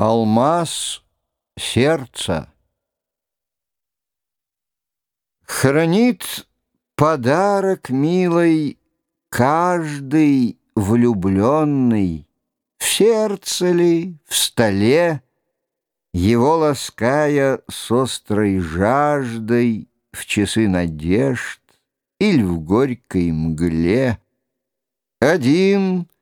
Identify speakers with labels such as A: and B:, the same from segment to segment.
A: Алмаз сердца Хранит подарок милый Каждый влюбленный В сердце ли, в столе, Его лаская с острой жаждой В часы надежд или в горькой мгле. Один —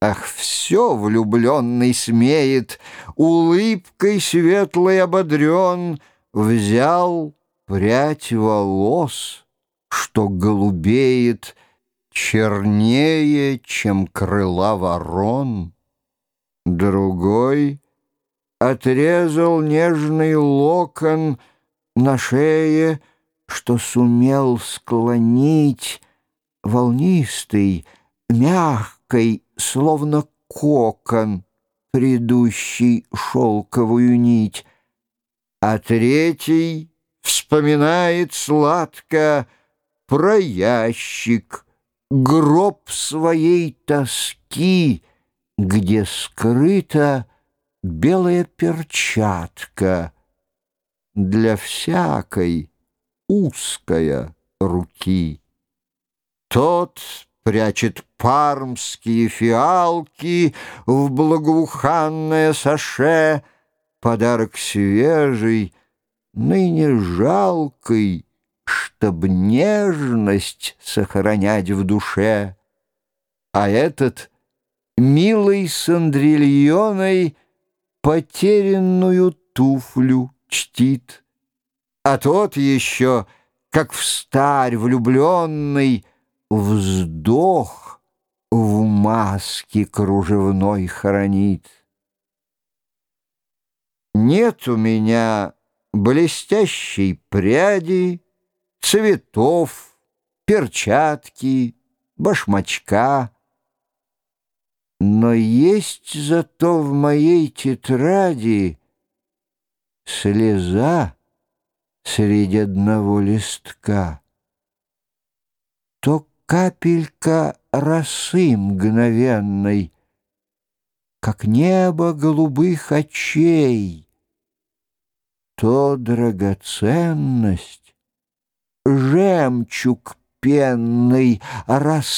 A: Ах, все влюбленный смеет, Улыбкой светлой ободрен, Взял прядь волос, Что голубеет Чернее, чем крыла ворон. Другой отрезал нежный локон На шее, что сумел склонить Волнистый, мягкой, словно кокон, предыдущий шелковую нить, а третий вспоминает сладко про ящик, гроб своей тоски, где скрыта белая перчатка для всякой узкая руки. Тот прячет пармские фиалки в благоуханное саше, подарок свежий, ныне жалкий, чтоб нежность сохранять в душе. А этот, милый с потерянную туфлю чтит. А тот еще, как в старь влюбленный, вздох в маске кружевной хранит. Нет у меня блестящей пряди, цветов, перчатки, башмачка. Но есть зато в моей тетради слеза среди одного листка. Капелька росы мгновенной, Как небо голубых очей, То драгоценность, жемчуг пенный, Растаявший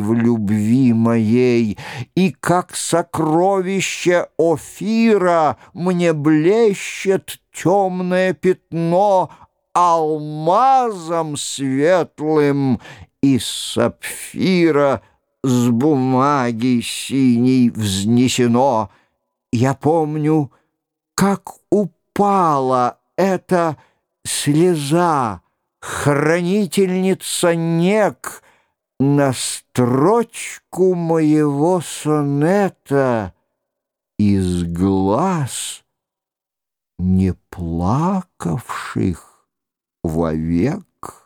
A: в любви моей, И как сокровище Офира Мне блещет темное пятно — алмазом светлым из сапфира с бумаги синей взнесено. Я помню, как упала эта слеза, хранительница нек, на строчку моего сонета из глаз не плакавших вовек.